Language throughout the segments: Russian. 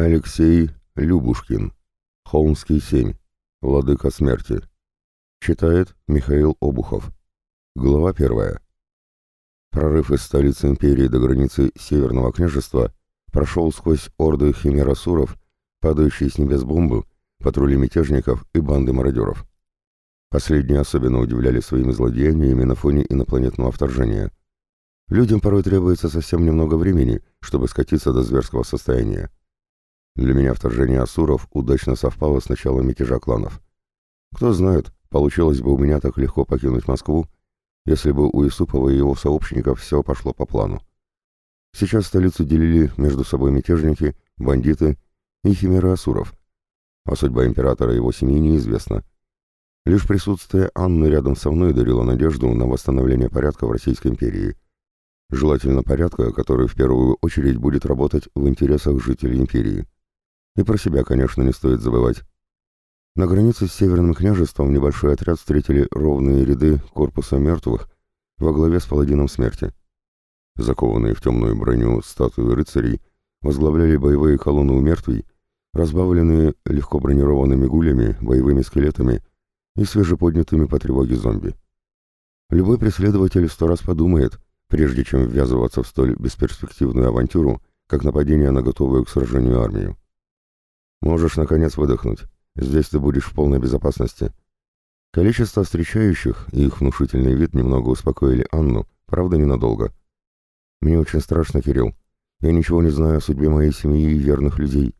Алексей Любушкин. Холмский 7. Владыка смерти. Читает Михаил Обухов. Глава первая. Прорыв из столицы империи до границы Северного княжества прошел сквозь орды химерасуров, падающие с небес бомбы, патрули мятежников и банды мародеров. Последние особенно удивляли своими злодеяниями на фоне инопланетного вторжения. Людям порой требуется совсем немного времени, чтобы скатиться до зверского состояния. Для меня вторжение асуров удачно совпало с началом мятежа кланов. Кто знает, получилось бы у меня так легко покинуть Москву, если бы у Исупова и его сообщников все пошло по плану. Сейчас столицу делили между собой мятежники, бандиты и химеры асуров, а судьба императора и его семьи неизвестна. Лишь присутствие Анны рядом со мной дарило надежду на восстановление порядка в Российской империи. Желательно порядка, который в первую очередь будет работать в интересах жителей империи. И про себя, конечно, не стоит забывать. На границе с Северным княжеством небольшой отряд встретили ровные ряды корпуса мертвых во главе с паладином смерти. Закованные в темную броню статуи рыцарей возглавляли боевые колонны у мертвей, разбавленные легко бронированными гулями, боевыми скелетами и свежеподнятыми по тревоге зомби. Любой преследователь сто раз подумает, прежде чем ввязываться в столь бесперспективную авантюру, как нападение на готовую к сражению армию. Можешь, наконец, выдохнуть. Здесь ты будешь в полной безопасности. Количество встречающих и их внушительный вид немного успокоили Анну, правда, ненадолго. Мне очень страшно, Кирилл. Я ничего не знаю о судьбе моей семьи и верных людей.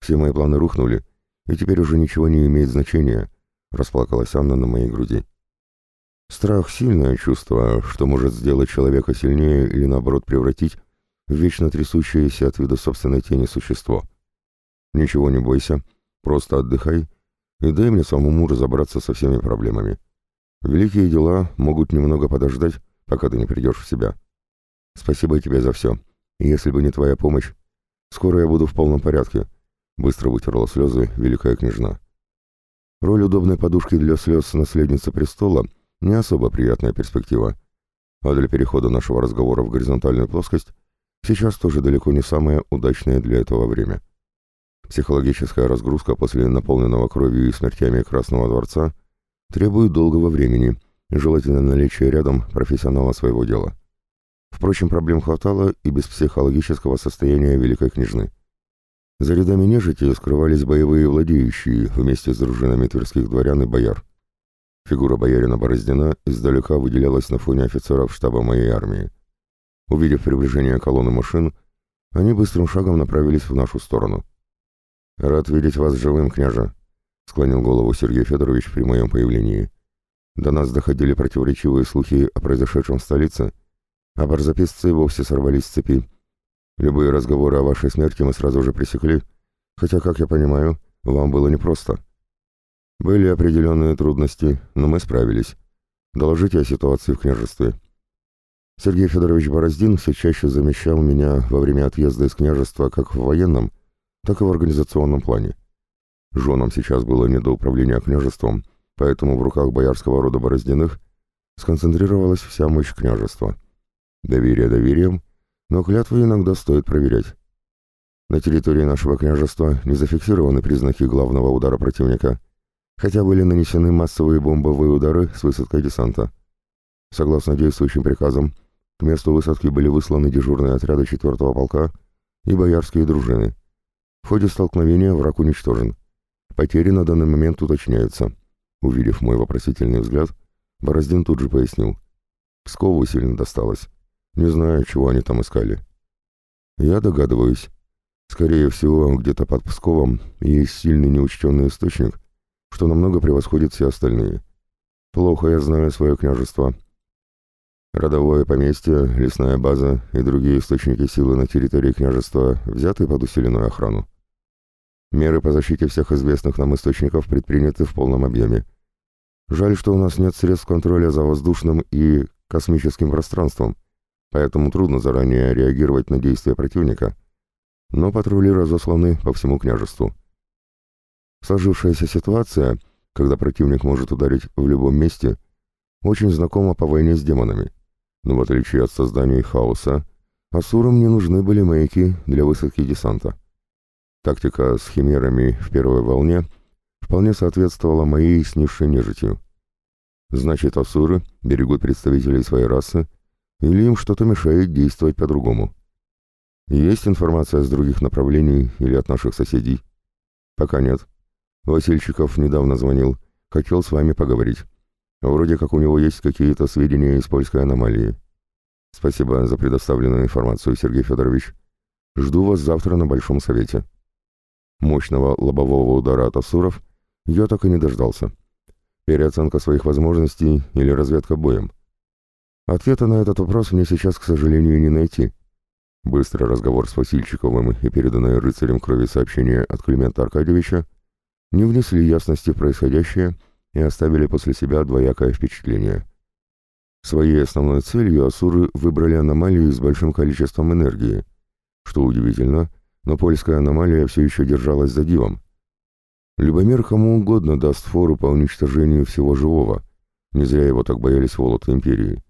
Все мои планы рухнули, и теперь уже ничего не имеет значения, расплакалась Анна на моей груди. Страх — сильное чувство, что может сделать человека сильнее или, наоборот, превратить в вечно трясущееся от вида собственной тени существо — Ничего не бойся, просто отдыхай и дай мне самому разобраться со всеми проблемами. Великие дела могут немного подождать, пока ты не придешь в себя. Спасибо тебе за все. Если бы не твоя помощь, скоро я буду в полном порядке. Быстро вытерла слезы великая княжна. Роль удобной подушки для слез наследницы престола не особо приятная перспектива. А для перехода нашего разговора в горизонтальную плоскость сейчас тоже далеко не самое удачное для этого время. Психологическая разгрузка после наполненного кровью и смертями Красного Дворца требует долгого времени, желательно наличие рядом профессионала своего дела. Впрочем, проблем хватало и без психологического состояния Великой Княжны. За рядами нежити скрывались боевые владеющие вместе с дружинами тверских дворян и бояр. Фигура боярина Бороздина издалека выделялась на фоне офицеров штаба моей армии. Увидев приближение колонны машин, они быстрым шагом направились в нашу сторону. «Рад видеть вас живым, княже», — склонил голову Сергей Федорович при моем появлении. До нас доходили противоречивые слухи о произошедшем в столице, а барзаписцы вовсе сорвались с цепи. Любые разговоры о вашей смерти мы сразу же пресекли, хотя, как я понимаю, вам было непросто. Были определенные трудности, но мы справились. Доложите о ситуации в княжестве. Сергей Федорович Бороздин все чаще замещал меня во время отъезда из княжества как в военном, так и в организационном плане. Женам сейчас было не до управления княжеством, поэтому в руках боярского рода Бороздиных сконцентрировалась вся мощь княжества. Доверие доверием, но клятвы иногда стоит проверять. На территории нашего княжества не зафиксированы признаки главного удара противника, хотя были нанесены массовые бомбовые удары с высадкой десанта. Согласно действующим приказам, к месту высадки были высланы дежурные отряды 4-го полка и боярские дружины. В ходе столкновения враг уничтожен. Потери на данный момент уточняются. Увидев мой вопросительный взгляд, Бороздин тут же пояснил. Пскову сильно досталось. Не знаю, чего они там искали. Я догадываюсь. Скорее всего, где-то под Псковом есть сильный неучтенный источник, что намного превосходит все остальные. Плохо я знаю свое княжество. Родовое поместье, лесная база и другие источники силы на территории княжества взяты под усиленную охрану. Меры по защите всех известных нам источников предприняты в полном объеме. Жаль, что у нас нет средств контроля за воздушным и космическим пространством, поэтому трудно заранее реагировать на действия противника, но патрули разосланы по всему княжеству. Сложившаяся ситуация, когда противник может ударить в любом месте, очень знакома по войне с демонами. Но в отличие от создания хаоса, асурам не нужны были маяки для высадки десанта. Тактика с химерами в первой волне вполне соответствовала моей с нежитью. Значит, асуры берегут представителей своей расы, или им что-то мешает действовать по-другому. Есть информация с других направлений или от наших соседей? Пока нет. Васильчиков недавно звонил, хотел с вами поговорить. Вроде как у него есть какие-то сведения из польской аномалии. Спасибо за предоставленную информацию, Сергей Федорович. Жду вас завтра на Большом Совете. Мощного лобового удара от Асуров я так и не дождался. Переоценка своих возможностей или разведка боем. Ответа на этот вопрос мне сейчас, к сожалению, не найти. Быстрый разговор с Васильчиковым и переданное рыцарем крови сообщение от Климента Аркадьевича не внесли ясности в происходящее и оставили после себя двоякое впечатление. Своей основной целью асуры выбрали аномалию с большим количеством энергии. Что удивительно, но польская аномалия все еще держалась за дивом. Любомир кому угодно даст фору по уничтожению всего живого. Не зря его так боялись волоты Империи.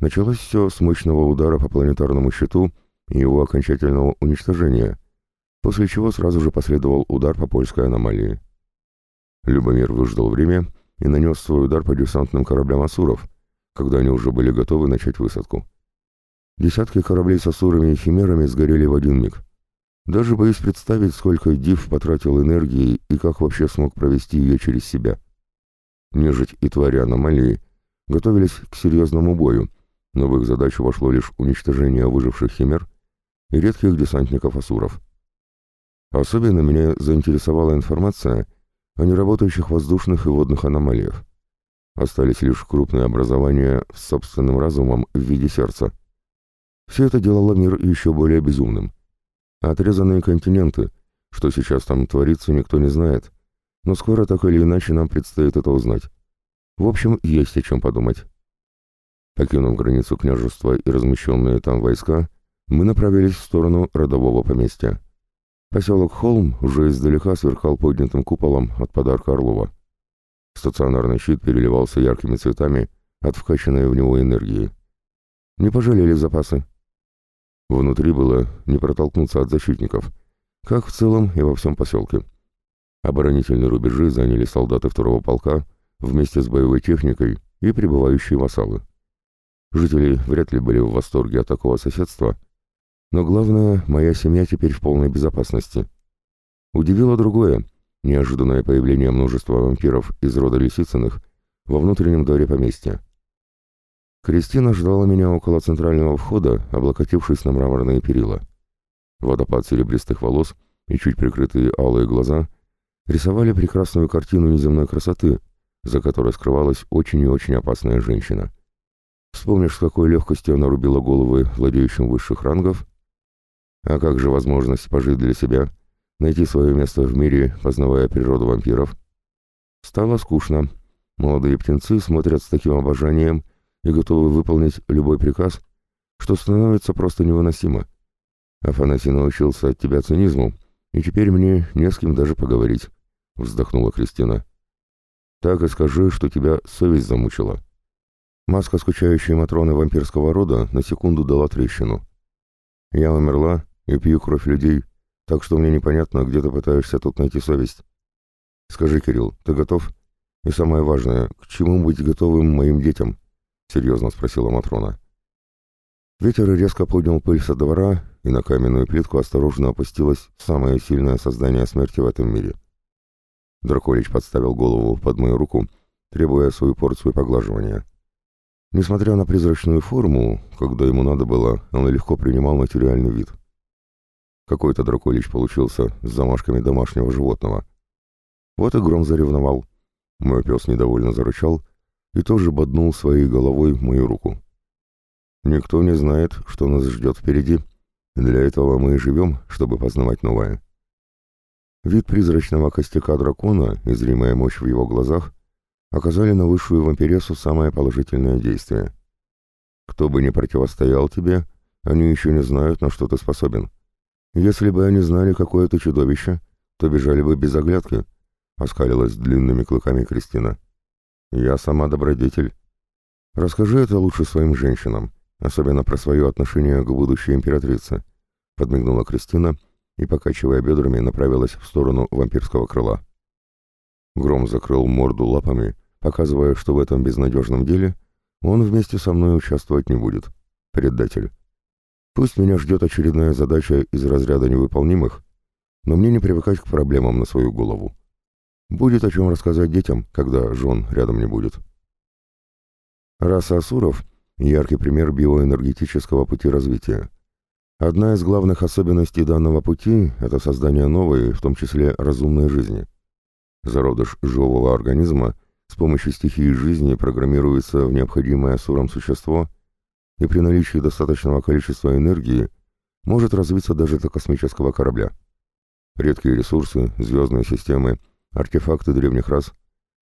Началось все с мощного удара по планетарному щиту и его окончательного уничтожения, после чего сразу же последовал удар по польской аномалии. Любомир выждал время и нанес свой удар по десантным кораблям Асуров, когда они уже были готовы начать высадку. Десятки кораблей с Асурами и Химерами сгорели в один миг. Даже боюсь представить, сколько Див потратил энергии и как вообще смог провести ее через себя. Нежить и твари аномалии готовились к серьезному бою, но в их задачу вошло лишь уничтожение выживших химер и редких десантников-асуров. Особенно меня заинтересовала информация о неработающих воздушных и водных аномалиях. Остались лишь крупные образования с собственным разумом в виде сердца. Все это делало мир еще более безумным. Отрезанные континенты, что сейчас там творится, никто не знает, но скоро так или иначе нам предстоит это узнать. В общем, есть о чем подумать. Покинув границу княжества и размещенные там войска, мы направились в сторону родового поместья. Поселок Холм уже издалека сверкал поднятым куполом от подарка Орлова. Стационарный щит переливался яркими цветами от вкачанной в него энергии. Не пожалели запасы. Внутри было не протолкнуться от защитников, как в целом и во всем поселке. Оборонительные рубежи заняли солдаты второго полка вместе с боевой техникой и прибывающие вассалы. Жители вряд ли были в восторге от такого соседства, но главное, моя семья теперь в полной безопасности. Удивило другое — неожиданное появление множества вампиров из рода Лисицыных во внутреннем дворе поместья. Кристина ждала меня около центрального входа, облокотившись на мраморные перила. Водопад серебристых волос и чуть прикрытые алые глаза рисовали прекрасную картину неземной красоты, за которой скрывалась очень и очень опасная женщина. Вспомнишь, с какой легкостью она рубила головы владеющим высших рангов? А как же возможность пожить для себя, найти свое место в мире, познавая природу вампиров? Стало скучно. Молодые птенцы смотрят с таким обожанием и готовы выполнить любой приказ, что становится просто невыносимо. Афанасий научился от тебя цинизму, и теперь мне не с кем даже поговорить, — вздохнула Кристина. Так и скажи, что тебя совесть замучила. Маска скучающей Матроны вампирского рода на секунду дала трещину. «Я умерла и пью кровь людей, так что мне непонятно, где ты пытаешься тут найти совесть. Скажи, Кирилл, ты готов? И самое важное, к чему быть готовым моим детям?» — серьезно спросила Матрона. Ветер резко поднял пыль со двора, и на каменную плитку осторожно опустилось самое сильное создание смерти в этом мире. Драколич подставил голову под мою руку, требуя свою порцию поглаживания. Несмотря на призрачную форму, когда ему надо было, он легко принимал материальный вид. Какой-то драколич получился с замашками домашнего животного. Вот и Гром заревновал. Мой пес недовольно зарычал и тоже боднул своей головой мою руку. Никто не знает, что нас ждет впереди. Для этого мы и живем, чтобы познавать новое. Вид призрачного костяка дракона и зримая мощь в его глазах оказали на высшую вампиресу самое положительное действие. Кто бы ни противостоял тебе, они еще не знают, на что ты способен. Если бы они знали, какое ты чудовище, то бежали бы без оглядки, — оскалилась длинными клыками Кристина. Я сама добродетель. Расскажи это лучше своим женщинам, особенно про свое отношение к будущей императрице, — подмигнула Кристина и, покачивая бедрами, направилась в сторону вампирского крыла. Гром закрыл морду лапами, показывая, что в этом безнадежном деле он вместе со мной участвовать не будет. Предатель. Пусть меня ждет очередная задача из разряда невыполнимых, но мне не привыкать к проблемам на свою голову. Будет о чем рассказать детям, когда жен рядом не будет. Раса асуров — яркий пример биоэнергетического пути развития. Одна из главных особенностей данного пути — это создание новой, в том числе разумной жизни. Зародыш живого организма с помощью стихии жизни программируется в необходимое асурам существо и при наличии достаточного количества энергии может развиться даже до космического корабля. Редкие ресурсы, звездные системы — артефакты древних рас.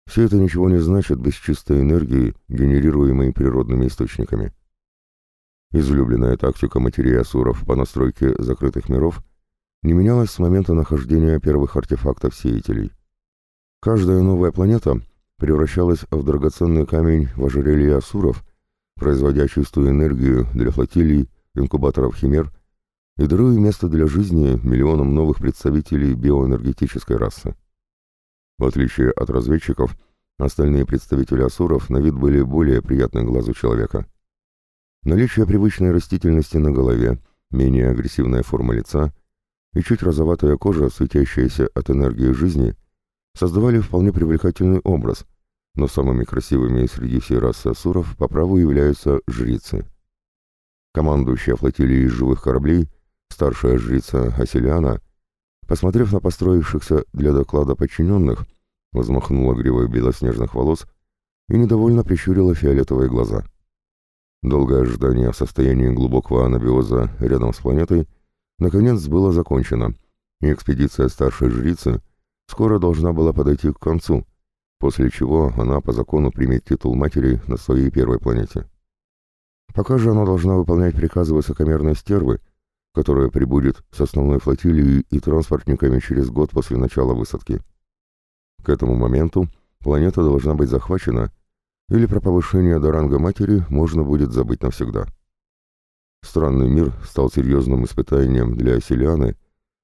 Все это ничего не значит без чистой энергии, генерируемой природными источниками. Излюбленная тактика матерей Асуров по настройке закрытых миров не менялась с момента нахождения первых артефактов-сеятелей. Каждая новая планета превращалась в драгоценный камень в ожерелье Асуров, производя чистую энергию для флотилий, инкубаторов химер и даруя место для жизни миллионам новых представителей биоэнергетической расы. В отличие от разведчиков, остальные представители асуров на вид были более приятны глазу человека. Наличие привычной растительности на голове, менее агрессивная форма лица и чуть розоватая кожа, светящаяся от энергии жизни, создавали вполне привлекательный образ, но самыми красивыми среди всей расы асуров по праву являются жрицы. Командующая флотилией живых кораблей, старшая жрица Аселиана, Посмотрев на построившихся для доклада подчиненных, взмахнула гривой белоснежных волос и недовольно прищурила фиолетовые глаза. Долгое ожидание в состоянии глубокого анабиоза рядом с планетой наконец было закончено, и экспедиция старшей жрицы скоро должна была подойти к концу, после чего она по закону примет титул матери на своей первой планете. Пока же она должна выполнять приказы высокомерной стервы, которая прибудет с основной флотилией и транспортниками через год после начала высадки. К этому моменту планета должна быть захвачена, или про повышение до ранга матери можно будет забыть навсегда. Странный мир стал серьезным испытанием для Селианы,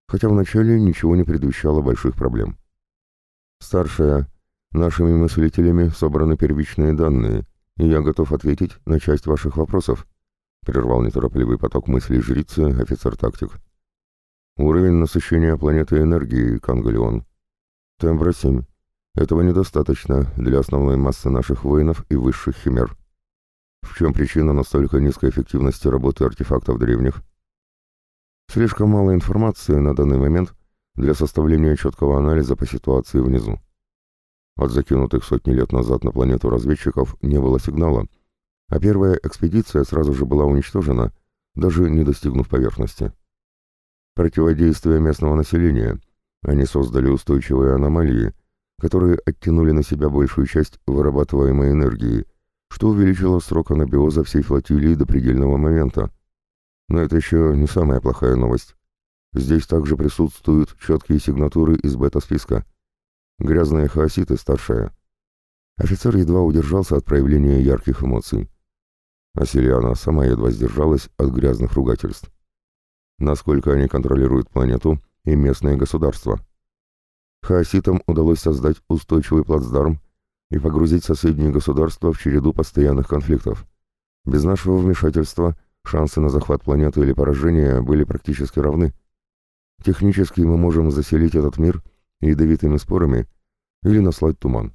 хотя вначале ничего не предвещало больших проблем. Старшая, нашими мыслителями собраны первичные данные, и я готов ответить на часть ваших вопросов, Прервал неторопливый поток мыслей жрицы офицер-тактик. Уровень насыщения планеты энергии, Кангалеон. Тембра 7. Этого недостаточно для основной массы наших воинов и высших химер. В чем причина настолько низкой эффективности работы артефактов древних? Слишком мало информации на данный момент для составления четкого анализа по ситуации внизу. От закинутых сотни лет назад на планету разведчиков не было сигнала, а первая экспедиция сразу же была уничтожена, даже не достигнув поверхности. Противодействие местного населения. Они создали устойчивые аномалии, которые оттянули на себя большую часть вырабатываемой энергии, что увеличило срок анабиоза всей флотилии до предельного момента. Но это еще не самая плохая новость. Здесь также присутствуют четкие сигнатуры из бета-списка. Грязные хаоситы старшая. Офицер едва удержался от проявления ярких эмоций. А сама едва сдержалась от грязных ругательств. Насколько они контролируют планету и местные государства. Хаоситам удалось создать устойчивый плацдарм и погрузить соседние государства в череду постоянных конфликтов. Без нашего вмешательства шансы на захват планеты или поражение были практически равны. Технически мы можем заселить этот мир ядовитыми спорами или наслать туман.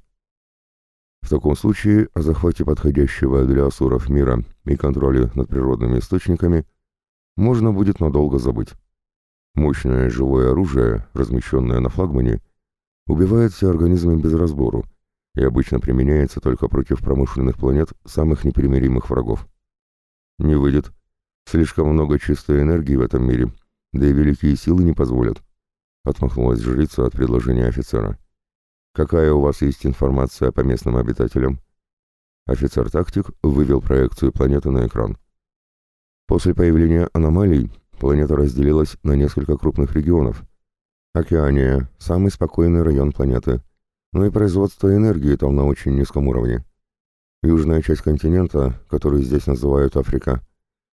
В таком случае о захвате подходящего для асуров мира и контроле над природными источниками можно будет надолго забыть. Мощное живое оружие, размещенное на флагмане, убивает все организмы без разбору и обычно применяется только против промышленных планет самых непримиримых врагов. Не выйдет. Слишком много чистой энергии в этом мире, да и великие силы не позволят. Отмахнулась жрица от предложения офицера. Какая у вас есть информация по местным обитателям? Офицер-тактик вывел проекцию планеты на экран. После появления аномалий планета разделилась на несколько крупных регионов. Океания – самый спокойный район планеты, но и производство энергии там на очень низком уровне. Южная часть континента, который здесь называют Африка,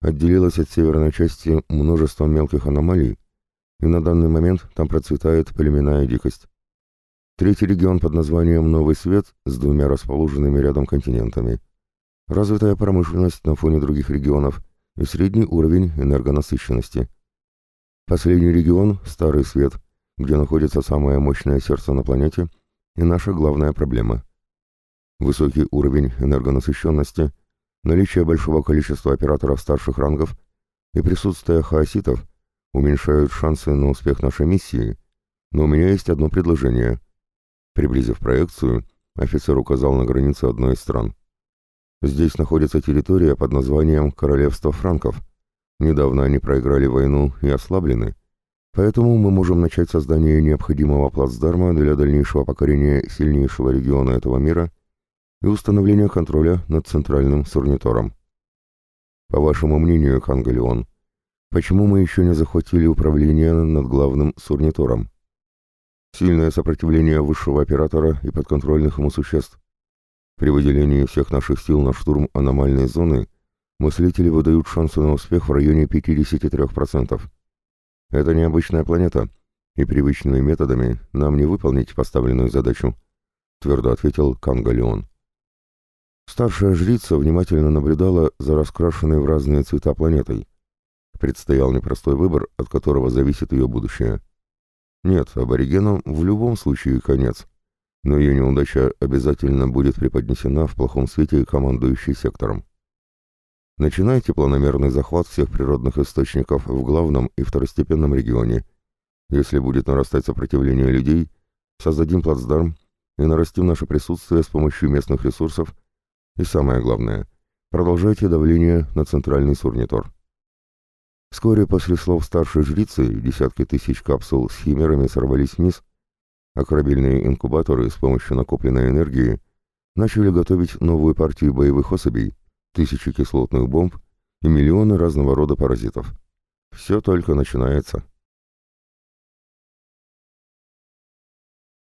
отделилась от северной части множеством мелких аномалий, и на данный момент там процветает племенная дикость. Третий регион под названием Новый Свет с двумя расположенными рядом континентами. Развитая промышленность на фоне других регионов и средний уровень энергонасыщенности. Последний регион – Старый Свет, где находится самое мощное сердце на планете и наша главная проблема. Высокий уровень энергонасыщенности, наличие большого количества операторов старших рангов и присутствие хаоситов уменьшают шансы на успех нашей миссии, но у меня есть одно предложение – Приблизив проекцию, офицер указал на границу одной из стран. Здесь находится территория под названием Королевство Франков. Недавно они проиграли войну и ослаблены, поэтому мы можем начать создание необходимого плацдарма для дальнейшего покорения сильнейшего региона этого мира и установления контроля над центральным сурнитором. По вашему мнению, Кангалеон, почему мы еще не захватили управление над главным сурнитором? Сильное сопротивление высшего оператора и подконтрольных ему существ. При выделении всех наших сил на штурм аномальной зоны мыслители выдают шансы на успех в районе 53%. Это необычная планета, и привычными методами нам не выполнить поставленную задачу, твердо ответил Кангалеон. Старшая жрица внимательно наблюдала за раскрашенной в разные цвета планетой. Предстоял непростой выбор, от которого зависит ее будущее. Нет, аборигенам в любом случае конец, но ее неудача обязательно будет преподнесена в плохом свете командующей сектором. Начинайте планомерный захват всех природных источников в главном и второстепенном регионе. Если будет нарастать сопротивление людей, создадим плацдарм и нарастим наше присутствие с помощью местных ресурсов. И самое главное, продолжайте давление на центральный сурнитор. Вскоре после слов старшей жрицы десятки тысяч капсул с химерами сорвались вниз, а корабельные инкубаторы с помощью накопленной энергии начали готовить новую партию боевых особей, тысячи кислотных бомб и миллионы разного рода паразитов. Все только начинается.